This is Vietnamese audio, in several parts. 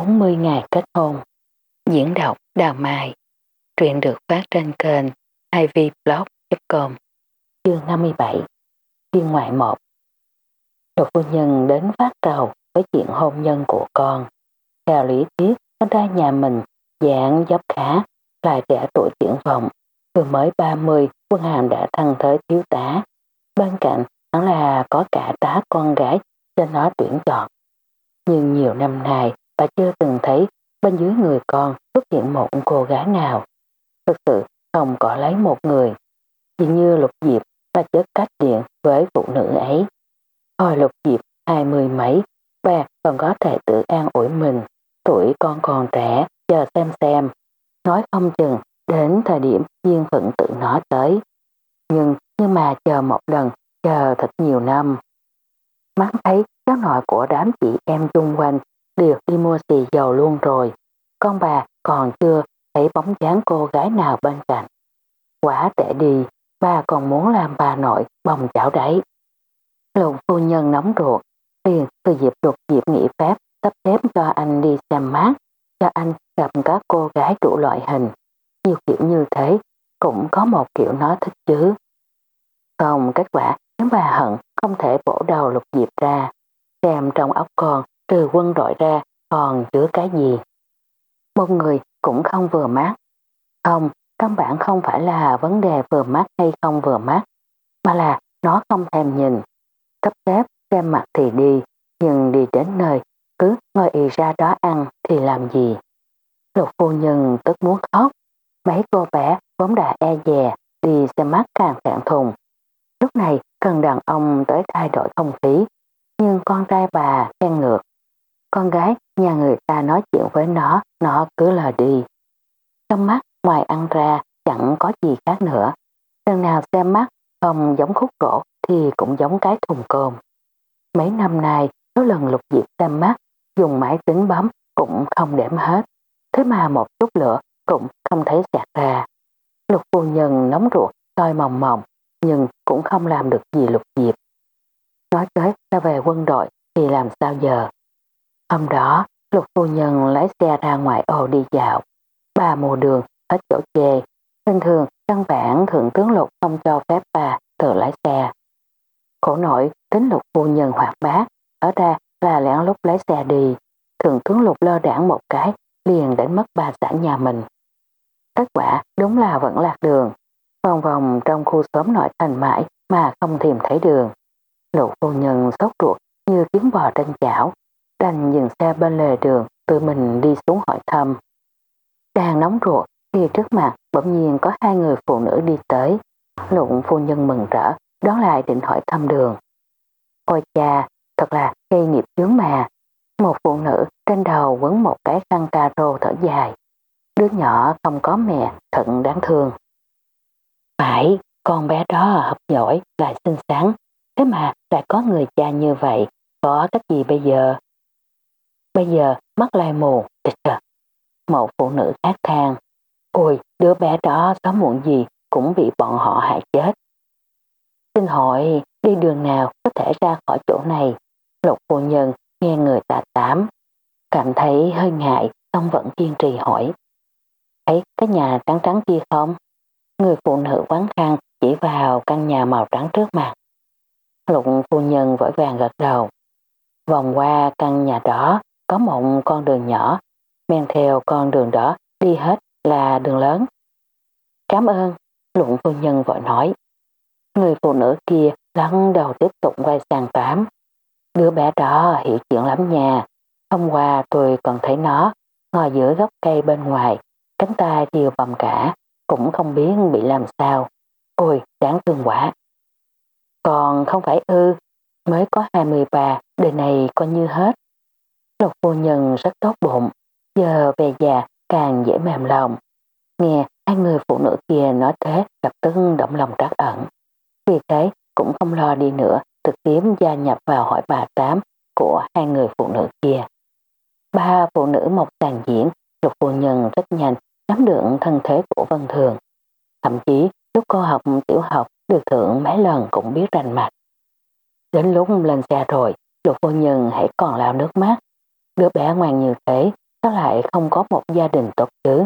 40 ngày kết hôn. Diễn đọc Đào Mai. Truyện được phát trên kênh ivblog.com Chương 57 Phiên ngoại 1 Lục phu nhân đến phát đầu với chuyện hôn nhân của con. Theo lý thuyết, con ra nhà mình dạng dốc khá, lại trẻ tuổi triển vọng. Vừa mới 30, quân hàm đã thăng tới thiếu tá. Bên cạnh, hắn là có cả tá con gái cho nó tuyển chọn. Nhưng nhiều năm nay, và chưa từng thấy bên dưới người con xuất hiện một cô gái nào. Thực sự không có lấy một người. Chỉ như lục diệp bà chết cách điện với phụ nữ ấy. Hồi lục diệp hai mươi mấy, bà còn có thể tự an ủi mình. Tuổi con còn trẻ, chờ xem xem. Nói không chừng, đến thời điểm duyên phận tự nó tới. Nhưng, nhưng mà chờ một lần, chờ thật nhiều năm. Mắt thấy cháu nội của đám chị em chung quanh đều đi mua xì dầu luôn rồi. Con bà còn chưa thấy bóng dáng cô gái nào bên cạnh. Quả tệ đi, bà còn muốn làm bà nội bồng chảo đấy. Lục phu nhân nóng ruột, liền từ dịp đột dịp nghỉ phép sắp xếp cho anh đi xem mát, cho anh gặp các cô gái đủ loại hình. Nhiều kiểu như thế, cũng có một kiểu nó thích chứ. Không kết quả nếu bà hận không thể bổ đầu lục diệp ra, xem trong óc con trừ quân đội ra còn chứa cái gì. Một người cũng không vừa mắt. Không, căn bản không phải là vấn đề vừa mắt hay không vừa mắt, mà là nó không thèm nhìn. Cấp tép, xem mặt thì đi, nhưng đi đến nơi cứ ngồi y ra đó ăn thì làm gì. Lục phu nhân tức muốn khóc. Mấy cô bé vốn đã e dè đi xem mắt càng thẹn thùng. Lúc này cần đàn ông tới thay đổi không khí, nhưng con trai bà khen ngược. Con gái nhà người ta nói chuyện với nó, nó cứ lờ đi. Trong mắt ngoài ăn ra chẳng có gì khác nữa. Lần nào xem mắt không giống khúc gỗ thì cũng giống cái thùng cơm. Mấy năm nay, số lần lục diệp xem mắt, dùng máy tính bấm cũng không đếm hết. Thế mà một chút lửa cũng không thấy sạc ra. Lục phu nhân nóng ruột, soi mòng mòng, nhưng cũng không làm được gì lục diệp. Nói tới là về quân đội thì làm sao giờ? Hôm đó, lục phu nhân lái xe ra ngoài ô đi dạo. Bà mùa đường, hết chỗ chê. Bình thường, căn bản thượng tướng lục không cho phép bà tự lái xe. Khổ nổi, tính lục phu nhân hoạt bát, ở ra là lén lúc lái xe đi. Thượng tướng lục lơ đảng một cái, liền đánh mất bà xã nhà mình. Kết quả đúng là vẫn lạc đường. Vòng vòng trong khu xóm nội thành mãi mà không tìm thấy đường. Lục phu nhân sốt ruột như kiến bò trên chảo, đành dừng xe bên lề đường tự mình đi xuống hỏi thăm. Đang nóng ruột thì trước mặt bỗng nhiên có hai người phụ nữ đi tới. Lụng phu nhân mừng rỡ, đón lại định hỏi thăm đường. Ôi cha, thật là gây nghiệp chướng mà. Một phụ nữ trên đầu quấn một cái khăn caro thở dài. Đứa nhỏ không có mẹ, thật đáng thương. Phải, con bé đó hợp giỏi, lại xinh xắn. Thế mà lại có người cha như vậy, có cách gì bây giờ? Bây giờ mắt lại mù, tịch trật. Một phụ nữ khác than. Ôi, đứa bé đó sớm muộn gì cũng bị bọn họ hại chết. Xin hỏi, đi đường nào có thể ra khỏi chỗ này? Lục phu nhân nghe người ta tám. Cảm thấy hơi ngại, song vẫn kiên trì hỏi. Thấy cái nhà trắng trắng kia không? Người phụ nữ quán khăn chỉ vào căn nhà màu trắng trước mặt. Lục phu nhân vội vàng gật đầu. Vòng qua căn nhà đó có một con đường nhỏ, men theo con đường đó đi hết là đường lớn. Cảm ơn, lụng phu nhân vội nói. Người phụ nữ kia lăn đầu tiếp tục quay sang tám. Đứa bé đó hiểu chuyện lắm nha. Hôm qua tôi còn thấy nó ngồi giữa gốc cây bên ngoài, cánh tay chiều bầm cả, cũng không biết bị làm sao. Ôi, đáng thương quá. Còn không phải ư, mới có 23, đời này coi như hết. Lục phu nhân rất tốt bụng, giờ về già càng dễ mềm lòng. Nghe hai người phụ nữ kia nói thế gặp tức động lòng trắc ẩn. Vì thế cũng không lo đi nữa, trực tiếp gia nhập vào hỏi bà Tám của hai người phụ nữ kia. Ba phụ nữ một tàn diễn, lục phu nhân rất nhanh nắm được thân thế của Vân Thường. Thậm chí lúc cô học tiểu học được thưởng mấy lần cũng biết rành mạch. Đến lúc lên xe rồi, lục phu nhân hãy còn lao nước mắt. Đứa bé ngoan như thế, sao lại không có một gia đình tốt chứ?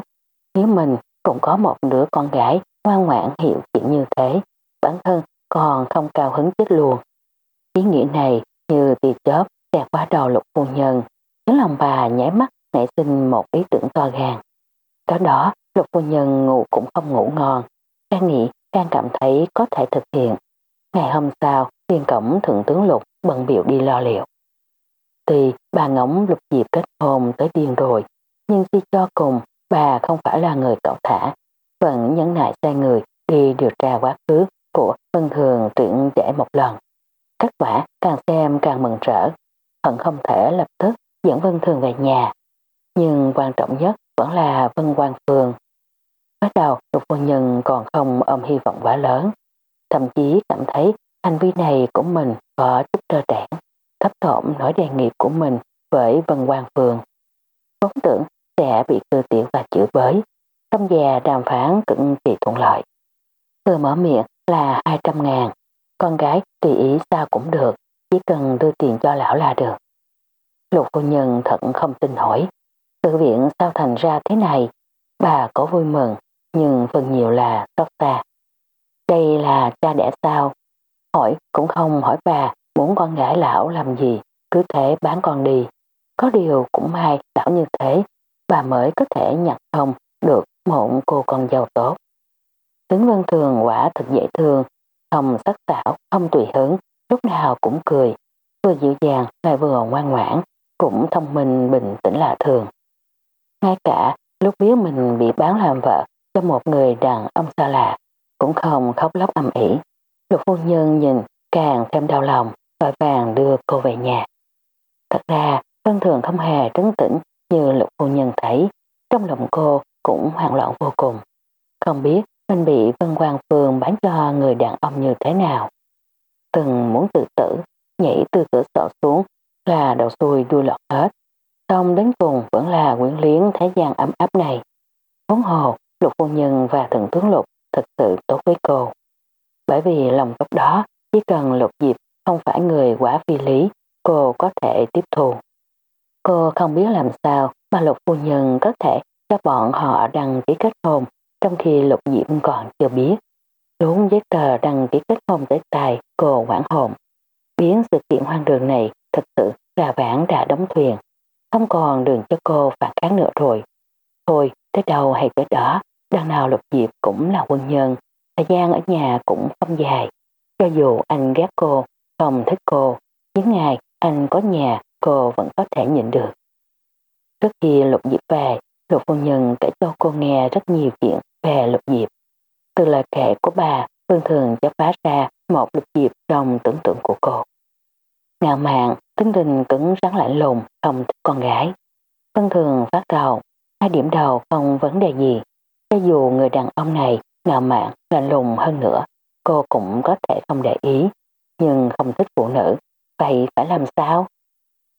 Nếu mình cũng có một đứa con gái ngoan ngoãn hiểu chuyện như thế, bản thân còn không cao hứng chết luôn. Ý nghĩ này như tia chớp xẹt qua đầu lục phu nhân, khiến lòng bà nháy mắt nảy sinh một ý tưởng to gan. Đó đó, lục phu nhân ngủ cũng không ngủ ngon, đang nghĩ đang cảm thấy có thể thực hiện. Ngày hôm sau, viên cổng thượng tướng lục bận biểu đi lo liệu. Tuy bà ngỗng lục diệp kết hôn tới điên rồi, nhưng khi cho cùng bà không phải là người cậu thả, vẫn nhẫn nại sai người đi điều tra quá khứ của Vân Thường truyện giải một lần. Kết quả càng xem càng mừng rỡ, hận không thể lập tức dẫn Vân Thường về nhà. Nhưng quan trọng nhất vẫn là Vân Quang phường. Bắt đầu lục vô nhân còn không ôm hy vọng quá lớn, thậm chí cảm thấy hành vi này của mình có chút trơ trẽn, thấp thỏm nói đề nghị của mình với Vân Quang phường Vốn tưởng sẽ bị cư tiểu và chửi bới, trong già đàm phán cực kỳ thuận lợi. Từ mở miệng là 200 ngàn, con gái tùy ý sao cũng được, chỉ cần đưa tiền cho lão là được. Lục phu nhân thật không tin hỏi, sự viện sao thành ra thế này, bà có vui mừng, nhưng phần nhiều là xót xa. Đây là cha đẻ sao? Hỏi cũng không hỏi bà muốn con gái lão làm gì, cứ thế bán con đi. Có điều cũng may lão như thế, bà mới có thể nhặt thông được một cô con giàu tốt. Tướng Vân Thường quả thật dễ thương, không sắc sảo, không tùy hứng, lúc nào cũng cười, vừa dịu dàng lại vừa ngoan ngoãn, cũng thông minh bình tĩnh lạ thường. Ngay cả lúc biết mình bị bán làm vợ cho một người đàn ông xa lạ, cũng không khóc lóc âm ỉ. Lục phu nhân nhìn càng thêm đau lòng, vội vàng đưa cô về nhà. Thật ra, Vân Thường không hề trấn tĩnh như lục phu nhân thấy, trong lòng cô cũng hoảng loạn vô cùng. Không biết mình bị Vân Quang Phương bán cho người đàn ông như thế nào. Từng muốn tự tử, nhảy từ cửa sổ xuống là đầu xuôi đuôi lọt hết. Xong đến cùng vẫn là quyến liếng thế gian ấm áp này. Vốn hồ, lục phu nhân và thượng tướng lục thật sự tốt với cô. Bởi vì lòng tốt đó, chỉ cần lục diệp không phải người quá phi lý, cô có thể tiếp thu. Cô không biết làm sao mà lục phu nhân có thể cho bọn họ đăng ký kết hôn trong khi lục diệp còn chưa biết. Đúng giấy tờ đăng ký kết hôn tới tài cô quảng hồn. Biến sự kiện hoang đường này thật sự là vãn đã đóng thuyền. Không còn đường cho cô phản kháng nữa rồi. Thôi, tới đâu hay tới đó, đằng nào lục diệp cũng là quân nhân. Thời gian ở nhà cũng không dài. Cho dù anh ghét cô, không thích cô, những ngày anh có nhà cô vẫn có thể nhịn được. Trước khi Lục Diệp về, Lục Phu Nhân kể cho cô nghe rất nhiều chuyện về Lục Diệp. Từ lời kể của bà, Phương Thường cho phá ra một Lục Diệp trong tưởng tượng của cô. Ngạo mạn, tính tình cứng rắn lạnh lùng, không thích con gái. Phương Thường phát đầu, hai điểm đầu không vấn đề gì. Cho dù người đàn ông này ngạo mạn, lạnh lùng hơn nữa, cô cũng có thể không để ý, nhưng không thích phụ nữ. Vậy phải làm sao?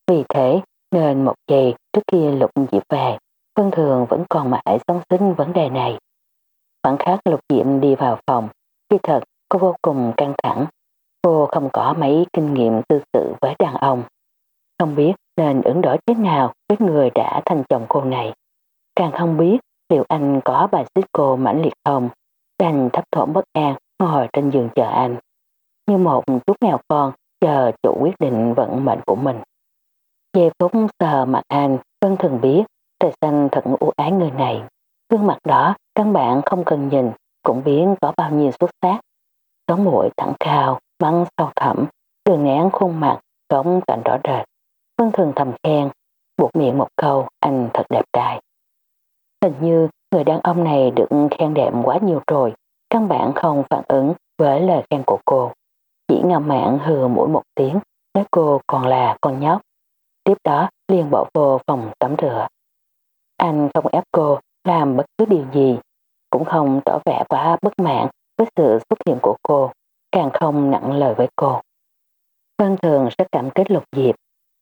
Vì thế nên một giây trước khi Lục Diệp về, Vân Thường vẫn còn mãi sống sinh vấn đề này. Khoảng khắc Lục diệp đi vào phòng, khi thật cô vô cùng căng thẳng. Cô không có mấy kinh nghiệm tư sự với đàn ông. Không biết nên ứng đổi thế nào với người đã thành chồng cô này. Càng không biết liệu anh có bài xích cô mãnh liệt không, đành thấp thỏm bất an ngồi trên giường chờ anh. Như một chút mèo con chờ chủ quyết định vận mệnh của mình. Giây phút sờ mặt anh, Vân thường biết trời xanh thật ưu ái người này. Gương mặt đó, căn bản không cần nhìn, cũng biết có bao nhiêu xuất sắc. Sống mũi thẳng cao, mắng sâu thẳm, đường nén khuôn mặt, cống cạnh rõ rệt. Vân thường thầm khen, buộc miệng một câu, anh thật đẹp trai. Hình như người đàn ông này được khen đẹp quá nhiều rồi, căn bản không phản ứng với lời khen của cô. Chỉ ngầm mạng hừ mũi một tiếng, nói cô còn là con nhóc. Tiếp đó liền bỏ vô phòng tắm rửa. Anh không ép cô làm bất cứ điều gì, cũng không tỏ vẻ quá bất mãn với sự xuất hiện của cô, càng không nặng lời với cô. Vân thường rất cảm kích lục diệp.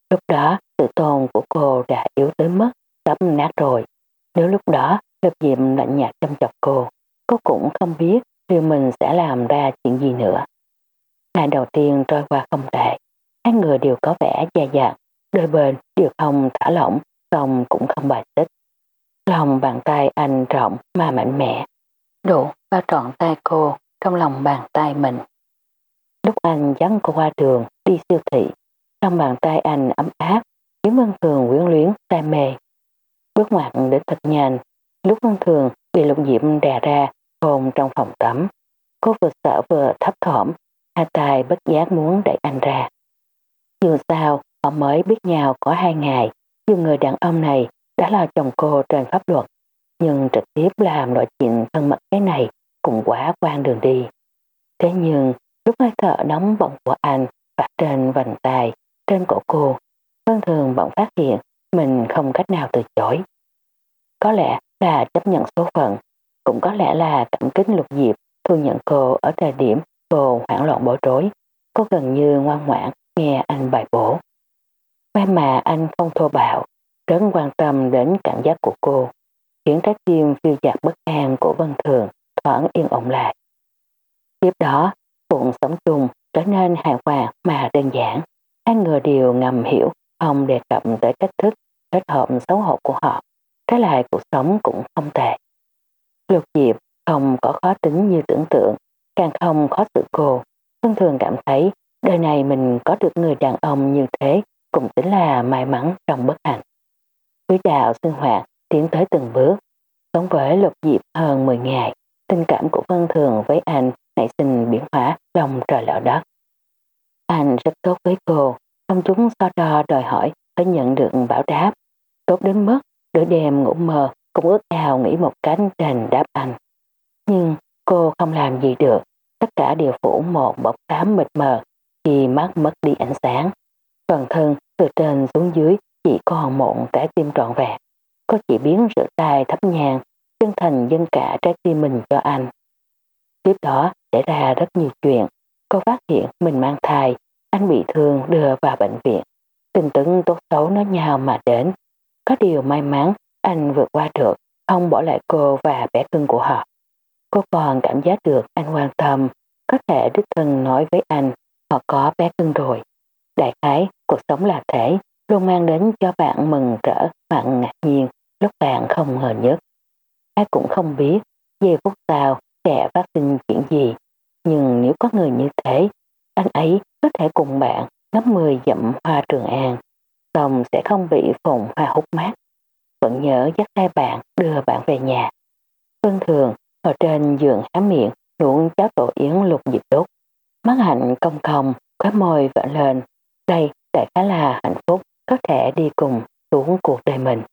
Lúc đó, tự tôn của cô đã yếu tới mức sắp nát rồi. Nếu lúc đó lục diệp lạnh nhạt chăm chọc cô, cô cũng không biết liệu mình sẽ làm ra chuyện gì nữa. Ngày trôi qua không tệ, hai người đều có vẻ dè dặt, đôi bên đều không thả lỏng xong cũng không bài xích. Lòng bàn tay anh rộng mà mạnh mẽ, đủ bao trọn tay cô trong lòng bàn tay mình. Lúc anh dắt cô qua đường đi siêu thị, trong bàn tay anh ấm áp, khiến Vân Thường quyến luyến, say mê. Bước ngoặt đến thật nhanh, lúc Vân Thường bị lục diệm đè ra, hồn trong phòng tắm. Cô vừa sợ vừa thấp thỏm, Hà Tài bất giác muốn đẩy anh ra. Dù sao, họ mới biết nhau có hai ngày, nhưng người đàn ông này đã là chồng cô trên pháp luật, nhưng trực tiếp làm loại chuyện thân mật cái này cũng quá quan đường đi. Thế nhưng, lúc hơi thở nóng bỏng của anh và trên vành tay, trên cổ cô, Vân Thường bỗng phát hiện mình không cách nào từ chối. Có lẽ là chấp nhận số phận, cũng có lẽ là cảm kích lục diệp thu nhận cô ở thời điểm cô hoảng loạn bối rối. Cô gần như ngoan ngoãn nghe anh bài bổ. May mà anh không thô bạo, rất quan tâm đến cảm giác của cô, khiến trái tim phiêu dạt bất an của Vân Thường thoáng yên ổn lại. Tiếp đó, cuộc sống chung trở nên hài hòa mà đơn giản. Hai người đều ngầm hiểu không đề cập tới cách thức kết hợp xấu hổ của họ. Trái lại cuộc sống cũng không tệ. Lục Diệp không có khó tính như tưởng tượng, càng không khó tự cô. Vân Thường cảm thấy đời này mình có được người đàn ông như thế cũng tính là may mắn trong bất hạnh. Quý đạo sinh hoạt tiến tới từng bước. Sống với Lục Diệp hơn 10 ngày, tình cảm của Vân Thường với anh nảy sinh biến hóa lòng trời lỡ đất. Anh rất tốt với cô, không chúng so đo đòi hỏi phải nhận được bảo đáp. Tốt đến mức đôi đêm ngủ mơ cũng ước ao nghĩ một cánh đền đáp anh. Nhưng cô không làm gì được, tất cả đều phủ một bọc xám mịt mờ khi mắt mất đi ánh sáng. Toàn thân từ trên xuống dưới chỉ còn một trái tim trọn vẹn. Cô chỉ biến rửa tay thấp nhang, chân thành dân cả trái tim mình cho anh. Tiếp đó xảy ra rất nhiều chuyện. Cô phát hiện mình mang thai, anh bị thương đưa vào bệnh viện. Tình tưởng tốt xấu nó nhau mà đến. Có điều may mắn anh vượt qua được, không bỏ lại cô và bé cưng của họ. Cô còn cảm giác được anh quan tâm, có thể đích thân nói với anh họ có bé cưng rồi. Đại khái, cuộc sống là thế, luôn mang đến cho bạn mừng rỡ hoặc ngạc nhiên lúc bạn không ngờ nhất. Ai cũng không biết giây phút sau sẽ phát sinh chuyện gì, nhưng nếu có người như thế, anh ấy có thể cùng bạn ngắm mười dặm hoa trường an, xong sẽ không bị phồng hoa hút mát. Vẫn nhớ dắt tay bạn đưa bạn về nhà. Vân thường ở trên giường há miệng nuốt cháo tổ yến lục dịp đốt. Mắt hạnh công cong, khóe môi vỡ lên. Đây đại khá là hạnh phúc, có thể đi cùng xuống cuộc đời mình.